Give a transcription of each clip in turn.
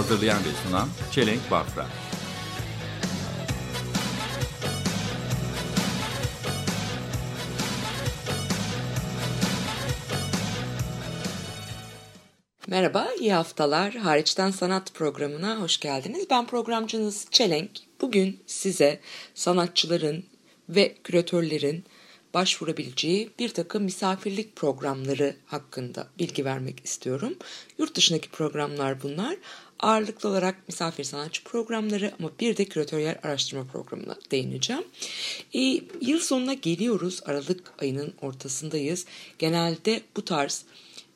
Hazırlayan ve sunan Çelenk Bafra. Merhaba, iyi haftalar. Hariçten Sanat programına hoş geldiniz. Ben programcınız Çelenk. Bugün size sanatçıların ve küratörlerin başvurabileceği bir takım misafirlik programları hakkında bilgi vermek istiyorum. Yurt dışındaki programlar bunlar. Ağırlıklı olarak misafir sanatçı programları ama bir de küratöryel araştırma programına değineceğim. E, yıl sonuna geliyoruz. Aralık ayının ortasındayız. Genelde bu tarz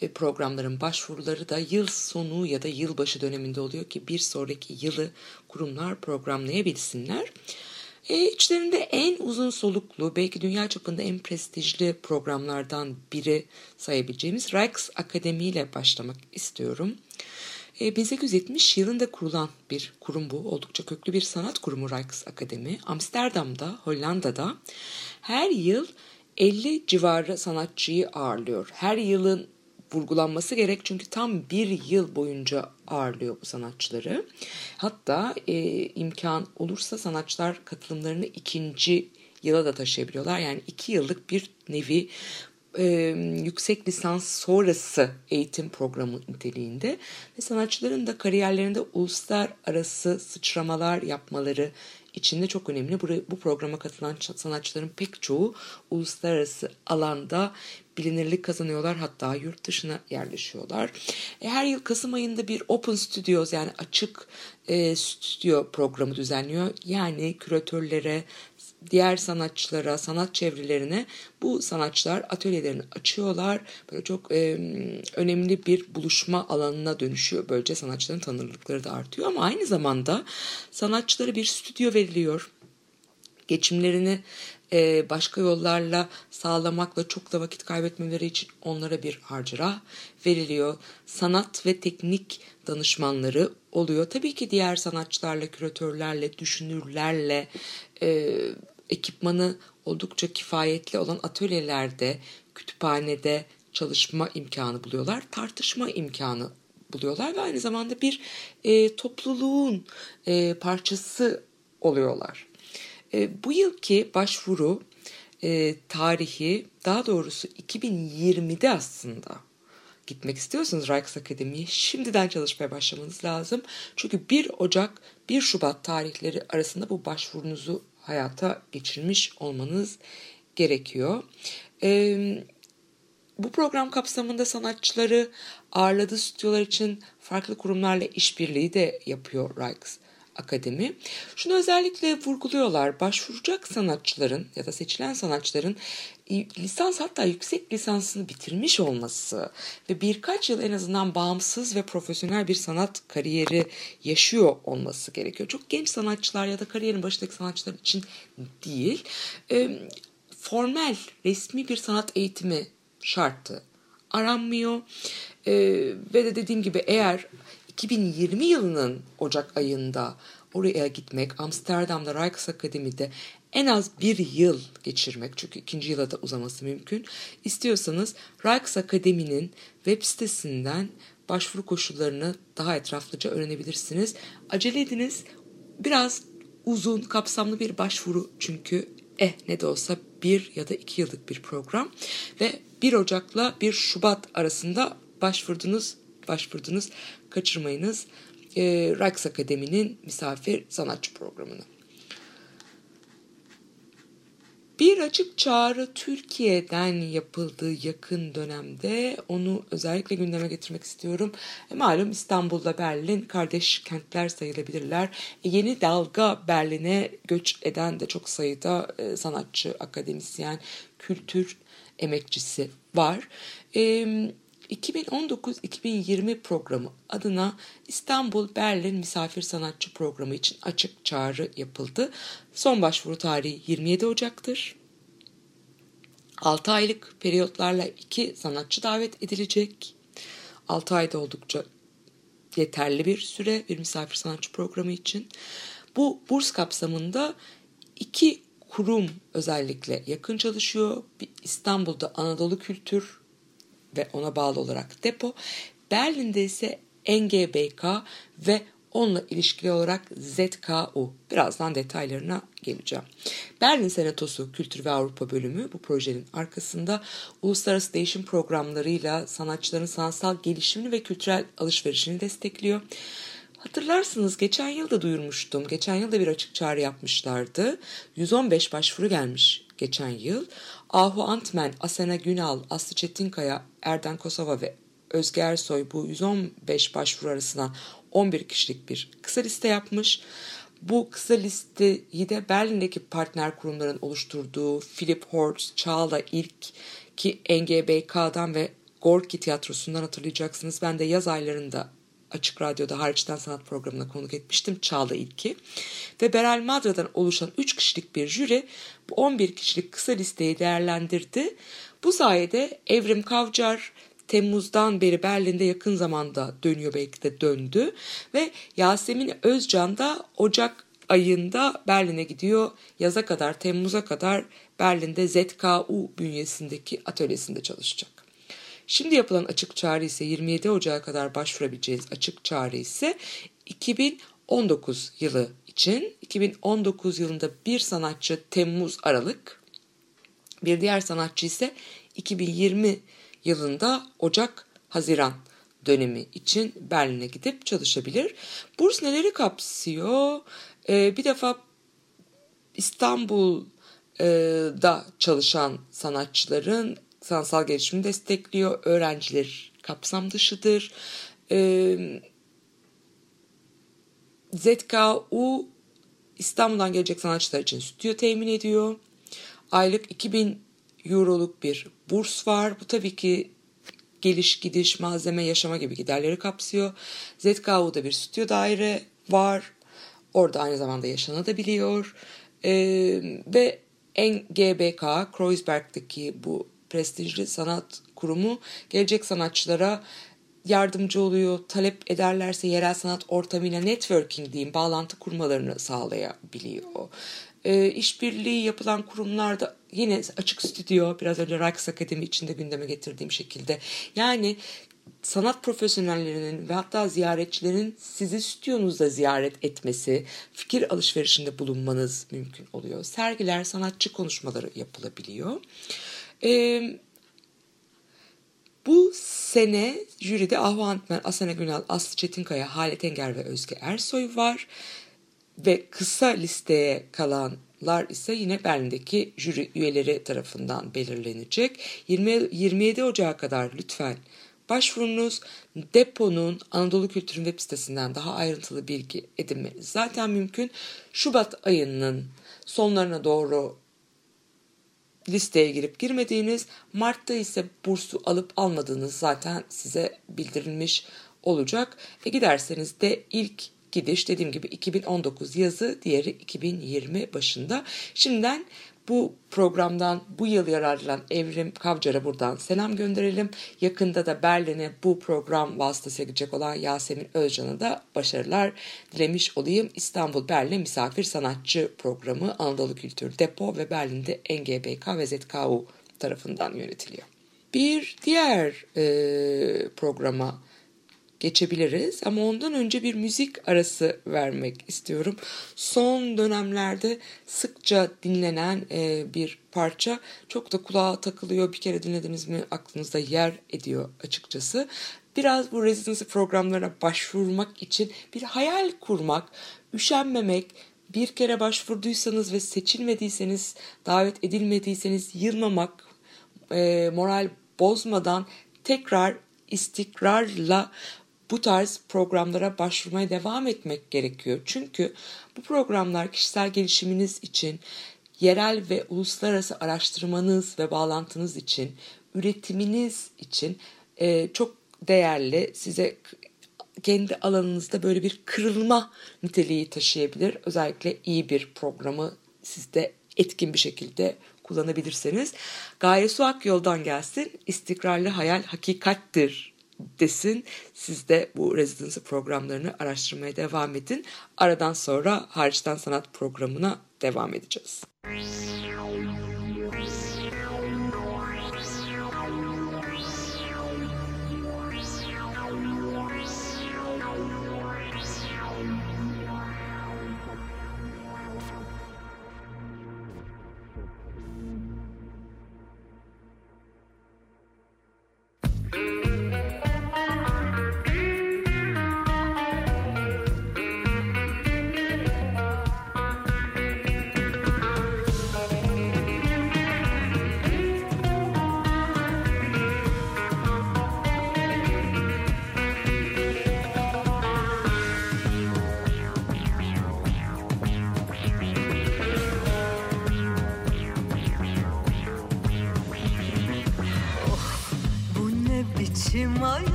e, programların başvuruları da yıl sonu ya da yılbaşı döneminde oluyor ki bir sonraki yılı kurumlar programlayabilsinler. E, içlerinde en uzun soluklu, belki dünya çapında en prestijli programlardan biri sayabileceğimiz Rijks Akademi ile başlamak istiyorum. E, 1870 yılında kurulan bir kurum bu. Oldukça köklü bir sanat kurumu Rijks Akademi. Amsterdam'da, Hollanda'da her yıl 50 civarı sanatçıyı ağırlıyor. Her yılın vurgulanması gerek çünkü tam bir yıl boyunca ağırlıyor bu sanatçıları. Hatta e, imkan olursa sanatçılar katılımlarını ikinci yıla da taşıyabiliyorlar. Yani iki yıllık bir nevi e, yüksek lisans sonrası eğitim programı niteliğinde ve sanatçıların da kariyerlerinde uluslararası sıçramalar yapmaları içinde çok önemli. Bu, bu programa katılan sanatçıların pek çoğu uluslararası alanda bilinirlik kazanıyorlar hatta yurt dışına yerleşiyorlar. E, her yıl Kasım ayında bir Open Studios yani açık e, stüdyo programı düzenliyor. Yani küratörlere, diğer sanatçılara, sanat çevrelerine bu sanatçılar atölyelerini açıyorlar. Böyle çok e, önemli bir buluşma alanına dönüşüyor. Böylece sanatçıların tanınırlıkları da artıyor ama aynı zamanda sanatçılara bir stüdyo veriliyor. Geçimlerini e, başka yollarla sağlamakla çok da vakit kaybetmeleri için onlara bir harcırah veriliyor. Sanat ve teknik danışmanları oluyor. Tabii ki diğer sanatçılarla, küratörlerle, düşünürlerle, e, ekipmanı oldukça kifayetli olan atölyelerde, kütüphanede çalışma imkanı buluyorlar. Tartışma imkanı buluyorlar ve aynı zamanda bir e, topluluğun e, parçası oluyorlar. E, bu yılki başvuru e, tarihi daha doğrusu 2020'de aslında gitmek istiyorsanız Rijks Akademi'ye şimdiden çalışmaya başlamanız lazım. Çünkü 1 Ocak 1 Şubat tarihleri arasında bu başvurunuzu hayata geçirmiş olmanız gerekiyor. Ee, bu program kapsamında sanatçıları ağırladığı stüdyolar için farklı kurumlarla işbirliği de yapıyor Rijks Akademi. Şunu özellikle vurguluyorlar. Başvuracak sanatçıların ya da seçilen sanatçıların lisans hatta yüksek lisansını bitirmiş olması ve birkaç yıl en azından bağımsız ve profesyonel bir sanat kariyeri yaşıyor olması gerekiyor. Çok genç sanatçılar ya da kariyerin başındaki sanatçılar için değil. Formel, resmi bir sanat eğitimi şartı aranmıyor. Ve de dediğim gibi eğer 2020 yılının Ocak ayında oraya gitmek, Amsterdam'da Rijks Akademi'de en az bir yıl geçirmek çünkü ikinci yıla da uzaması mümkün. İstiyorsanız Rijks Akademi'nin web sitesinden başvuru koşullarını daha etraflıca öğrenebilirsiniz. Acele ediniz. Biraz uzun, kapsamlı bir başvuru çünkü eh ne de olsa bir ya da iki yıllık bir program ve 1 Ocak'la 1 Şubat arasında başvurdunuz, başvurdunuz kaçırmayınız e, Rijks Akademi'nin misafir sanatçı programını. Bir açık çağrı Türkiye'den yapıldığı yakın dönemde onu özellikle gündeme getirmek istiyorum. E, malum İstanbul'la Berlin kardeş kentler sayılabilirler. E, yeni dalga Berlin'e göç eden de çok sayıda e, sanatçı, akademisyen, kültür emekçisi var. E, 2019-2020 programı adına İstanbul Berlin Misafir Sanatçı Programı için açık çağrı yapıldı. Son başvuru tarihi 27 Ocak'tır. 6 aylık periyotlarla 2 sanatçı davet edilecek. 6 ayda oldukça yeterli bir süre bir misafir sanatçı programı için. Bu burs kapsamında iki kurum özellikle yakın çalışıyor. İstanbul'da Anadolu Kültür ve ona bağlı olarak depo. Berlin'de ise NGBK ve onunla ilişkili olarak ZKU. Birazdan detaylarına geleceğim. Berlin Senatosu Kültür ve Avrupa Bölümü bu projenin arkasında uluslararası değişim programlarıyla sanatçıların sanatsal gelişimini ve kültürel alışverişini destekliyor. Hatırlarsınız geçen yıl da duyurmuştum. Geçen yıl da bir açık çağrı yapmışlardı. 115 başvuru gelmiş geçen yıl. Ahu Antmen, Asena Günal, Aslı Çetinkaya, Erden Kosova ve Özge Ersoy bu 115 başvuru arasından 11 kişilik bir kısa liste yapmış. Bu kısa listeyi de Berlin'deki partner kurumların oluşturduğu Philip Horst, Çağla İlk ki NGBK'dan ve Gorki Tiyatrosu'ndan hatırlayacaksınız. Ben de yaz aylarında Açık Radyo'da hariçten sanat programına konuk etmiştim Çağla İlki. Ve Beral Madra'dan oluşan 3 kişilik bir jüri bu 11 kişilik kısa listeyi değerlendirdi. Bu sayede Evrim Kavcar, Temmuz'dan beri Berlin'de yakın zamanda dönüyor belki de döndü. Ve Yasemin Özcan da Ocak ayında Berlin'e gidiyor. Yaza kadar, Temmuz'a kadar Berlin'de ZKU bünyesindeki atölyesinde çalışacak. Şimdi yapılan açık çağrı ise 27 Ocak'a kadar başvurabileceğiniz açık çağrı ise 2019 yılı için. 2019 yılında bir sanatçı Temmuz Aralık, bir diğer sanatçı ise 2020 yılında Ocak Haziran dönemi için Berlin'e gidip çalışabilir. Burs neleri kapsıyor? Ee, bir defa İstanbul'da çalışan sanatçıların sanatsal gelişimini destekliyor. Öğrenciler kapsam dışıdır. Ee, ZKU İstanbul'dan gelecek sanatçılar için stüdyo temin ediyor. Aylık 2000 euroluk bir burs var. Bu tabii ki geliş gidiş malzeme yaşama gibi giderleri kapsıyor. ZKU'da bir stüdyo daire var. Orada aynı zamanda yaşanabiliyor. Ee, ve NGBK, Kreuzberg'deki bu prestijli sanat kurumu gelecek sanatçılara yardımcı oluyor. Talep ederlerse yerel sanat ortamıyla networking diyeyim bağlantı kurmalarını sağlayabiliyor. E, işbirliği yapılan kurumlarda yine açık stüdyo biraz önce Rijks Akademi içinde gündeme getirdiğim şekilde. Yani sanat profesyonellerinin ve hatta ziyaretçilerin sizi stüdyonuzda ziyaret etmesi, fikir alışverişinde bulunmanız mümkün oluyor. Sergiler, sanatçı konuşmaları yapılabiliyor. Ee, bu sene jüride Ahu Antmen, Asena Günal, Aslı Çetinkaya, Halet Enger ve Özge Ersoy var. Ve kısa listeye kalanlar ise yine Berlin'deki jüri üyeleri tarafından belirlenecek. 20, 27 Ocağı kadar lütfen başvurunuz. Deponun Anadolu Kültür'ün web sitesinden daha ayrıntılı bilgi edinmeniz zaten mümkün. Şubat ayının sonlarına doğru listeye girip girmediğiniz, Mart'ta ise bursu alıp almadığınız zaten size bildirilmiş olacak. E giderseniz de ilk gidiş dediğim gibi 2019 yazı, diğeri 2020 başında. Şimdiden bu programdan bu yıl yararlanan Evrim Kavcar'a buradan selam gönderelim. Yakında da Berlin'e bu program vasıtasıyla gidecek olan Yasemin Özcan'a da başarılar dilemiş olayım. İstanbul Berlin Misafir Sanatçı Programı Anadolu Kültür Depo ve Berlin'de NGBK ve ZKU tarafından yönetiliyor. Bir diğer e, programa geçebiliriz ama ondan önce bir müzik arası vermek istiyorum. Son dönemlerde sıkça dinlenen e, bir parça çok da kulağa takılıyor. Bir kere dinlediniz mi aklınızda yer ediyor açıkçası. Biraz bu residency programlarına başvurmak için bir hayal kurmak, üşenmemek, bir kere başvurduysanız ve seçilmediyseniz, davet edilmediyseniz yılmamak, e, moral bozmadan tekrar istikrarla bu tarz programlara başvurmaya devam etmek gerekiyor. Çünkü bu programlar kişisel gelişiminiz için, yerel ve uluslararası araştırmanız ve bağlantınız için, üretiminiz için e, çok değerli. Size kendi alanınızda böyle bir kırılma niteliği taşıyabilir. Özellikle iyi bir programı sizde etkin bir şekilde kullanabilirseniz. Gaye Su Ak yoldan gelsin. İstikrarlı hayal hakikattir desin. Siz de bu residency programlarını araştırmaya devam edin. Aradan sonra hariçten sanat programına devam edeceğiz.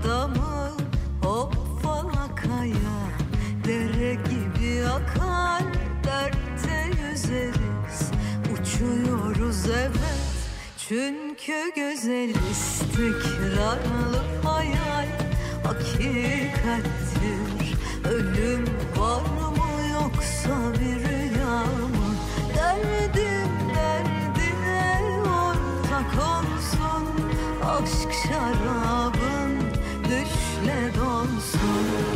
Adamı Hop Dere gibi akar Dertte yüzeriz. Uçuyoruz evet Çünkü güzel istikrarlı hayal Hakikattir. Ölüm var mı yoksa bir rüya mı? Derdim derdine ortak olsun Aşk şarabın pardonsun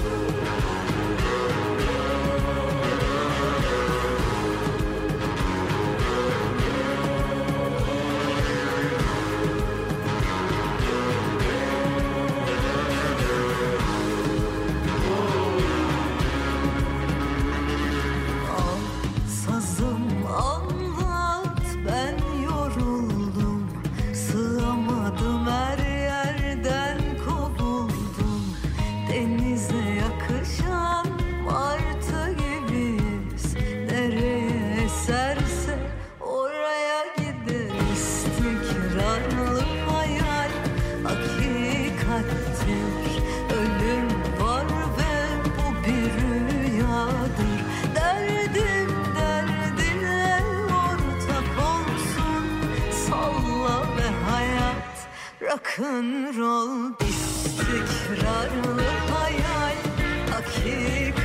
rock'n'roll istikrarlı hayal hakikattir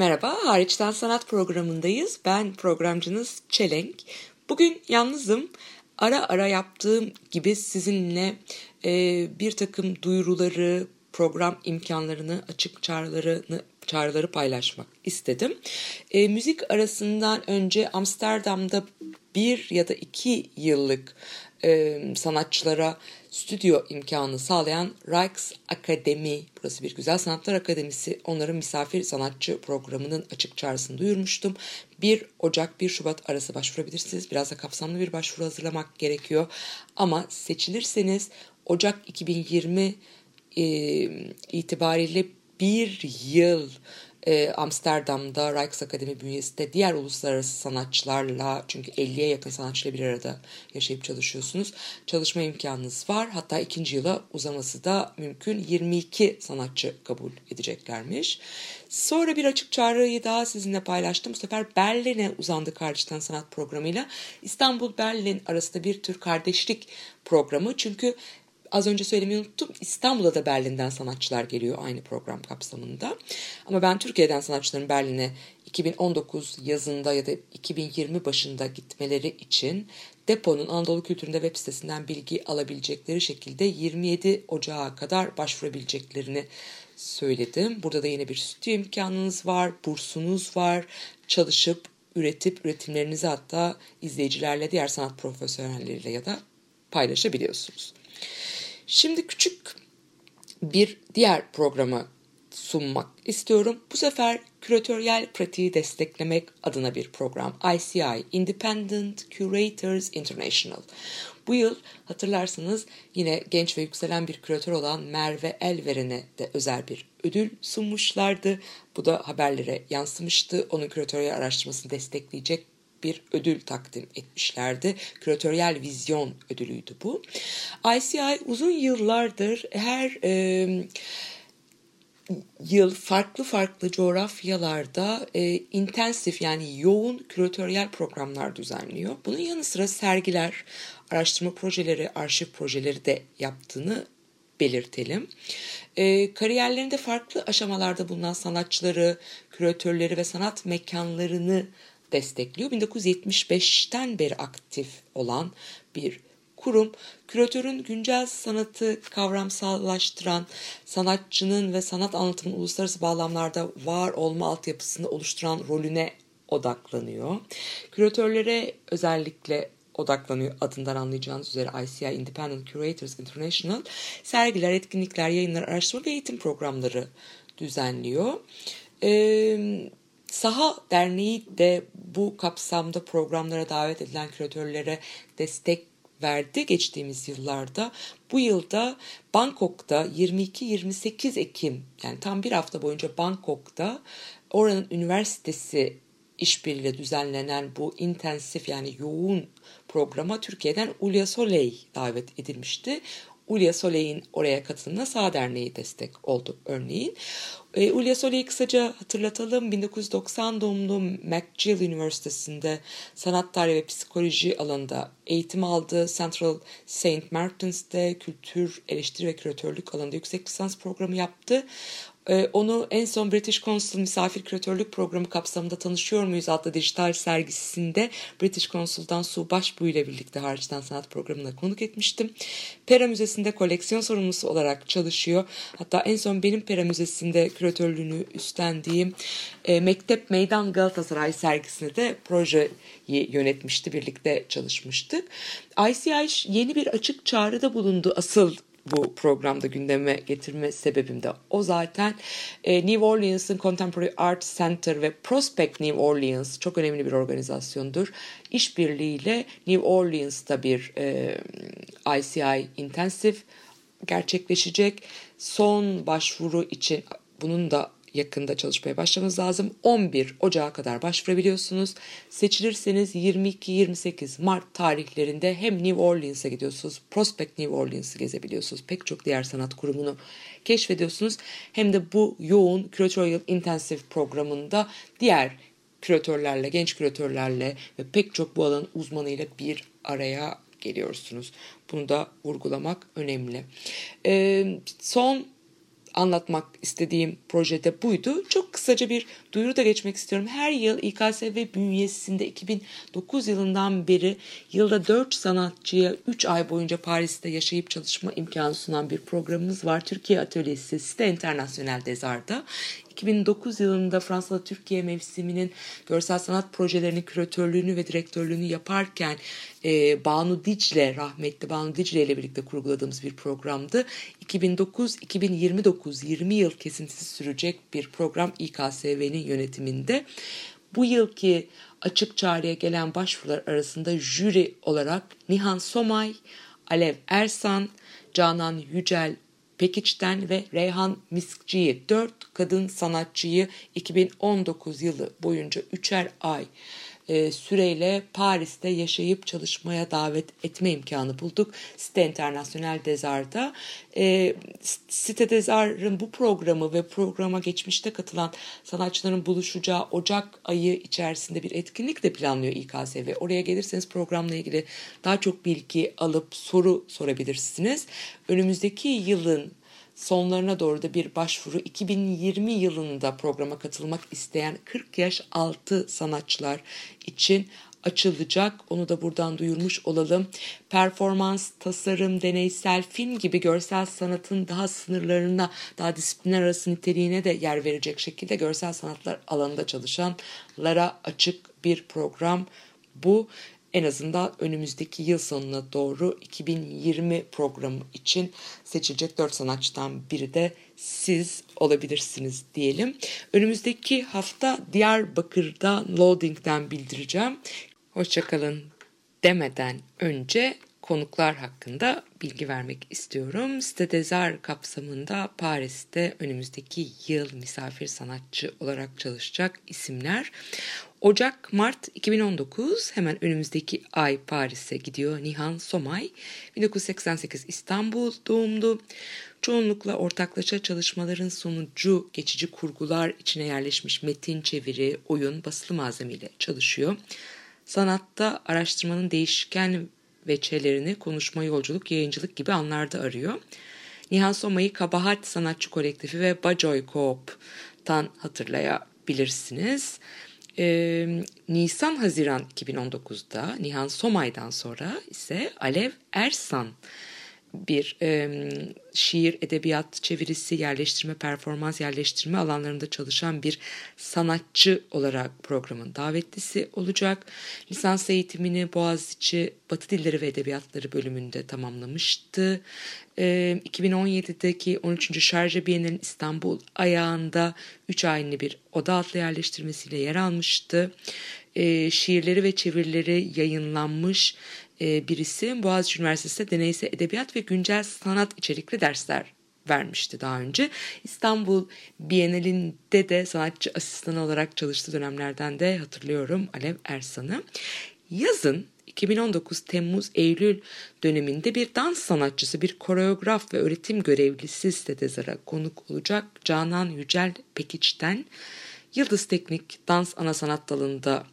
Merhaba, Hariçten Sanat programındayız. Ben programcınız Çelenk. Bugün yalnızım. Ara ara yaptığım gibi sizinle e, bir takım duyuruları, program imkanlarını, açık çağrılarını çağrıları paylaşmak istedim. E, müzik arasından önce Amsterdam'da bir ya da iki yıllık e, sanatçılara stüdyo imkanı sağlayan Rijksakademi, burası bir güzel sanatlar akademisi, onların misafir sanatçı programının açık çağrısını duyurmuştum. 1 Ocak 1 Şubat arası başvurabilirsiniz. Biraz da kapsamlı bir başvuru hazırlamak gerekiyor. Ama seçilirseniz Ocak 2020 e, itibariyle bir yıl e, Amsterdam'da Rijksakademi bünyesinde diğer uluslararası sanatçılarla çünkü 50'ye yakın sanatçıyla bir arada yaşayıp çalışıyorsunuz. Çalışma imkanınız var. Hatta ikinci yıla uzaması da mümkün. 22 sanatçı kabul edeceklermiş. Sonra bir açık çağrıyı daha sizinle paylaştım. Bu sefer Berlin'e uzandık Harçtan Sanat programıyla. İstanbul-Berlin arasında bir tür kardeşlik programı. Çünkü az önce söylemeyi unuttum. İstanbul'a da Berlin'den sanatçılar geliyor aynı program kapsamında. Ama ben Türkiye'den sanatçıların Berlin'e 2019 yazında ya da 2020 başında gitmeleri için deponun Anadolu Kültürü'nde web sitesinden bilgi alabilecekleri şekilde 27 Ocağı kadar başvurabileceklerini söyledim. Burada da yine bir stüdyo imkanınız var, bursunuz var. Çalışıp, üretip, üretimlerinizi hatta izleyicilerle, diğer sanat profesyonelleriyle ya da paylaşabiliyorsunuz. Şimdi küçük bir diğer programı sunmak istiyorum. Bu sefer küratöryel pratiği desteklemek adına bir program. ICI, Independent Curators International. Bu yıl hatırlarsanız yine genç ve yükselen bir küratör olan Merve Elveren'e de özel bir ödül sunmuşlardı. Bu da haberlere yansımıştı. Onun küratöryel araştırmasını destekleyecek bir ödül takdim etmişlerdi. Küratöryel vizyon ödülüydü bu. ICI uzun yıllardır her e, yıl farklı farklı coğrafyalarda e, intensif yani yoğun küratöryel programlar düzenliyor. Bunun yanı sıra sergiler, araştırma projeleri, arşiv projeleri de yaptığını belirtelim. E, kariyerlerinde farklı aşamalarda bulunan sanatçıları, küratörleri ve sanat mekanlarını destekliyor. 1975'ten beri aktif olan bir kurum küratörün güncel sanatı kavramsallaştıran, sanatçının ve sanat anlatımının uluslararası bağlamlarda var olma altyapısını oluşturan rolüne odaklanıyor. Küratörlere özellikle odaklanıyor adından anlayacağınız üzere ICI Independent Curators International sergiler, etkinlikler, yayınlar, araştırma ve eğitim programları düzenliyor. Ee, Saha Derneği de bu kapsamda programlara davet edilen küratörlere destek verdi geçtiğimiz yıllarda. Bu yılda Bangkok'ta 22-28 Ekim yani tam bir hafta boyunca Bangkok'ta oranın üniversitesi işbirliğiyle düzenlenen bu intensif yani yoğun programa Türkiye'den Ulya Soley davet edilmişti. Ulya Soleil'in oraya katılımına Sağ Derneği destek oldu örneğin. E, Ulya Soleil'i kısaca hatırlatalım. 1990 doğumlu McGill Üniversitesi'nde sanat tarihi ve psikoloji alanında eğitim aldı. Central St. Martin's'te kültür, eleştiri ve küratörlük alanında yüksek lisans programı yaptı. Ee, onu en son British Council misafir küratörlük programı kapsamında Tanışıyor Muyuz adlı dijital sergisinde British Council'dan Su Başbuğ ile birlikte hariçten sanat programına konuk etmiştim. Pera Müzesi'nde koleksiyon sorumlusu olarak çalışıyor. Hatta en son benim Pera Müzesi'nde küratörlüğünü üstlendiğim e, Mektep Meydan Galatasaray sergisinde de projeyi yönetmişti. Birlikte çalışmıştık. ICI yeni bir açık çağrıda bulundu asıl bu programda gündeme getirme sebebim de o zaten. E, New Orleans'ın Contemporary Art Center ve Prospect New Orleans çok önemli bir organizasyondur. İşbirliğiyle New Orleans'ta bir e, ICI intensif gerçekleşecek. Son başvuru için bunun da yakında çalışmaya başlamanız lazım. 11 Ocağı kadar başvurabiliyorsunuz. Seçilirseniz 22-28 Mart tarihlerinde hem New Orleans'a gidiyorsunuz, Prospect New Orleans'ı gezebiliyorsunuz. Pek çok diğer sanat kurumunu keşfediyorsunuz. Hem de bu yoğun Curatorial Intensive programında diğer küratörlerle, genç küratörlerle ve pek çok bu alanın uzmanıyla bir araya geliyorsunuz. Bunu da vurgulamak önemli. Ee, son anlatmak istediğim projede buydu. Çok kısaca bir duyuru da geçmek istiyorum. Her yıl İKSV bünyesinde 2009 yılından beri yılda 4 sanatçıya 3 ay boyunca Paris'te yaşayıp çalışma imkanı sunan bir programımız var. Türkiye Atölyesi Site Internasyonel Dezar'da. 2009 yılında Fransa'da Türkiye mevsiminin görsel sanat projelerinin küratörlüğünü ve direktörlüğünü yaparken e, Banu Dicle, rahmetli Banu Dicle ile birlikte kurguladığımız bir programdı. 2009-2029 20 yıl kesintisiz sürecek bir program İKSV'nin yönetiminde. Bu yılki açık çağrıya gelen başvurular arasında jüri olarak Nihan Somay, Alev Ersan, Canan Yücel Pekiç'ten ve Reyhan Miskci'yi dört kadın sanatçıyı 2019 yılı boyunca üçer ay e, süreyle Paris'te yaşayıp çalışmaya davet etme imkanı bulduk. Site Internasyonel Dezar'da. E, Site Dezar'ın bu programı ve programa geçmişte katılan sanatçıların buluşacağı Ocak ayı içerisinde bir etkinlik de planlıyor İKSV. Oraya gelirseniz programla ilgili daha çok bilgi alıp soru sorabilirsiniz. Önümüzdeki yılın sonlarına doğru da bir başvuru 2020 yılında programa katılmak isteyen 40 yaş altı sanatçılar için açılacak. Onu da buradan duyurmuş olalım. Performans, tasarım, deneysel film gibi görsel sanatın daha sınırlarına, daha disiplinler arası niteliğine de yer verecek şekilde görsel sanatlar alanında çalışanlara açık bir program bu en azından önümüzdeki yıl sonuna doğru 2020 programı için seçilecek 4 sanatçıdan biri de siz olabilirsiniz diyelim. Önümüzdeki hafta Diyarbakır'da Loading'den bildireceğim. Hoşçakalın demeden önce konuklar hakkında bilgi vermek istiyorum. Stedezar kapsamında Paris'te önümüzdeki yıl misafir sanatçı olarak çalışacak isimler. Ocak-Mart 2019 hemen önümüzdeki ay Paris'e gidiyor Nihan Somay. 1988 İstanbul doğumlu. Çoğunlukla ortaklaşa çalışmaların sonucu geçici kurgular içine yerleşmiş metin, çeviri, oyun, basılı malzemeyle çalışıyor. Sanatta araştırmanın değişken veçelerini konuşma, yolculuk, yayıncılık gibi anlarda arıyor. Nihan Somay'ı Kabahat Sanatçı Kolektifi ve Bajoy Coop'tan hatırlayabilirsiniz. Ee, Nisan-Haziran 2019'da Nihan Somay'dan sonra ise Alev Ersan bir e, şiir, edebiyat, çevirisi, yerleştirme, performans yerleştirme alanlarında çalışan bir sanatçı olarak programın davetlisi olacak. Lisans eğitimini Boğaziçi Batı Dilleri ve Edebiyatları bölümünde tamamlamıştı. E, 2017'deki 13. Şarja Bienal'in İstanbul ayağında 3 ayını bir oda adlı yerleştirmesiyle yer almıştı. E, şiirleri ve çevirileri yayınlanmış birisi Boğaziçi Üniversitesi'nde deneysel edebiyat ve güncel sanat içerikli dersler vermişti daha önce. İstanbul Bienalinde de sanatçı asistanı olarak çalıştığı dönemlerden de hatırlıyorum Alev Ersan'ı. Yazın 2019 Temmuz-Eylül döneminde bir dans sanatçısı, bir koreograf ve öğretim görevlisi Stedezar'a konuk olacak Canan Yücel Pekiç'ten Yıldız Teknik Dans Ana Sanat Dalı'nda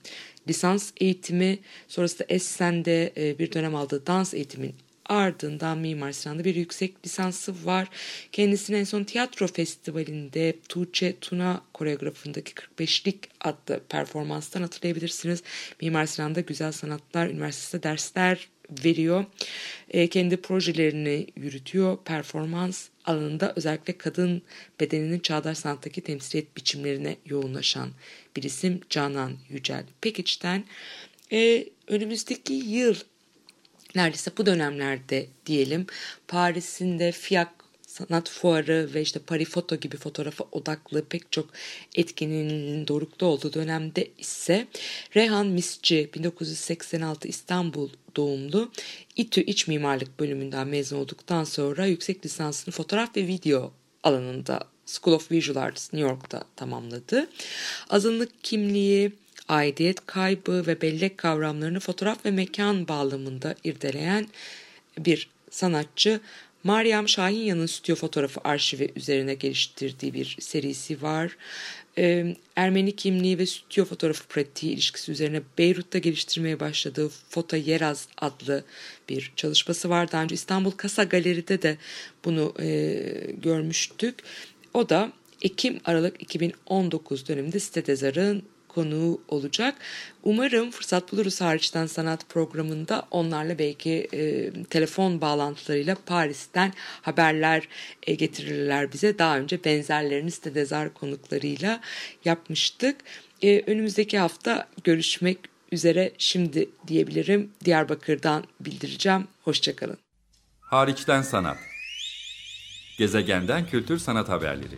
lisans eğitimi, sonrasında Essen'de e, bir dönem aldığı dans eğitimin ardından Mimar Sinan'da bir yüksek lisansı var. Kendisini en son tiyatro festivalinde Tuğçe Tuna koreografındaki 45'lik adlı performanstan hatırlayabilirsiniz. Mimar Sinan'da Güzel Sanatlar Üniversitesi'nde dersler veriyor. E, kendi projelerini yürütüyor. Performans alanında özellikle kadın bedeninin çağdaş sanattaki temsiliyet biçimlerine yoğunlaşan bir isim Canan Yücel Pekiç'ten. E, önümüzdeki yıl neredeyse bu dönemlerde diyelim Paris'in de FIAC sanat fuarı ve işte Parifoto gibi fotoğrafa odaklı pek çok etkinliğinin dorukta olduğu dönemde ise Rehan Misci 1986 İstanbul doğumlu İTÜ İç Mimarlık bölümünden mezun olduktan sonra yüksek lisansını fotoğraf ve video alanında School of Visual Arts New York'ta tamamladı. Azınlık kimliği, aidiyet kaybı ve bellek kavramlarını fotoğraf ve mekan bağlamında irdeleyen bir sanatçı Meryem Şahinya'nın stüdyo fotoğrafı arşivi üzerine geliştirdiği bir serisi var. Ee, Ermeni kimliği ve stüdyo fotoğrafı pratiği ilişkisi üzerine Beyrut'ta geliştirmeye başladığı Foto Yeraz adlı bir çalışması var. Daha önce İstanbul Kasa Galeri'de de bunu e, görmüştük. O da Ekim-Aralık 2019 döneminde Site Dezar'ın konuğu olacak. Umarım fırsat buluruz hariçten sanat programında onlarla belki e, telefon bağlantılarıyla Paris'ten haberler e, getirirler bize. Daha önce benzerlerini Stedezar konuklarıyla yapmıştık. E, önümüzdeki hafta görüşmek üzere şimdi diyebilirim. Diyarbakır'dan bildireceğim. Hoşçakalın. Hariçten sanat. Gezegenden kültür sanat haberleri.